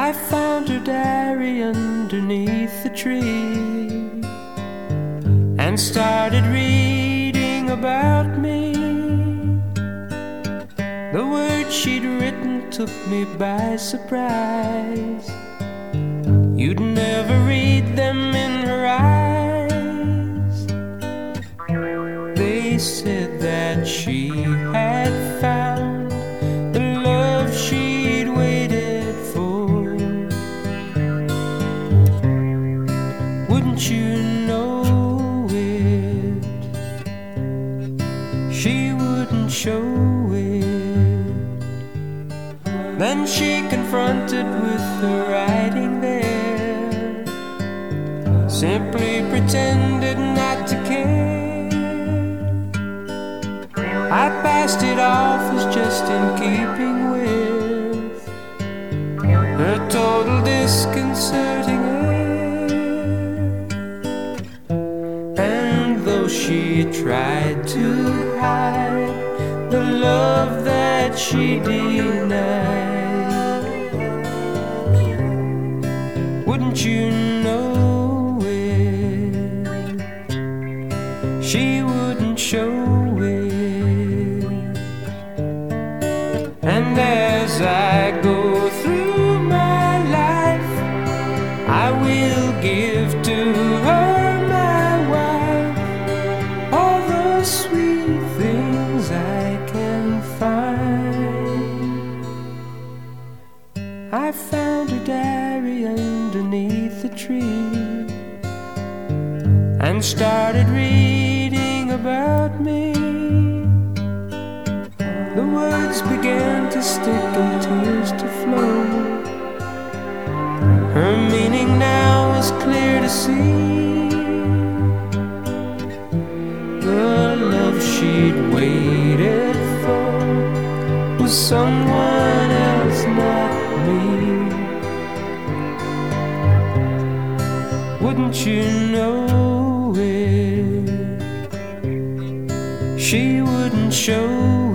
I found her diary underneath the tree and started reading about me. The words she'd written took me by surprise. You'd never read them in her eyes. They said that she had found. Then she confronted with the writing there. Simply pretended not to care. I passed it off as just in keeping with her total disconcerting air. And though she tried to hide the love that she denied, wouldn't you know it? She wouldn't show it. And as I go through my life, I will give to her, I found her diary underneath the tree and started reading about me. The words began to stick and tears to flow. Her meaning now is clear to see. The love she'd waited for was someone Wouldn't you know it? She wouldn't show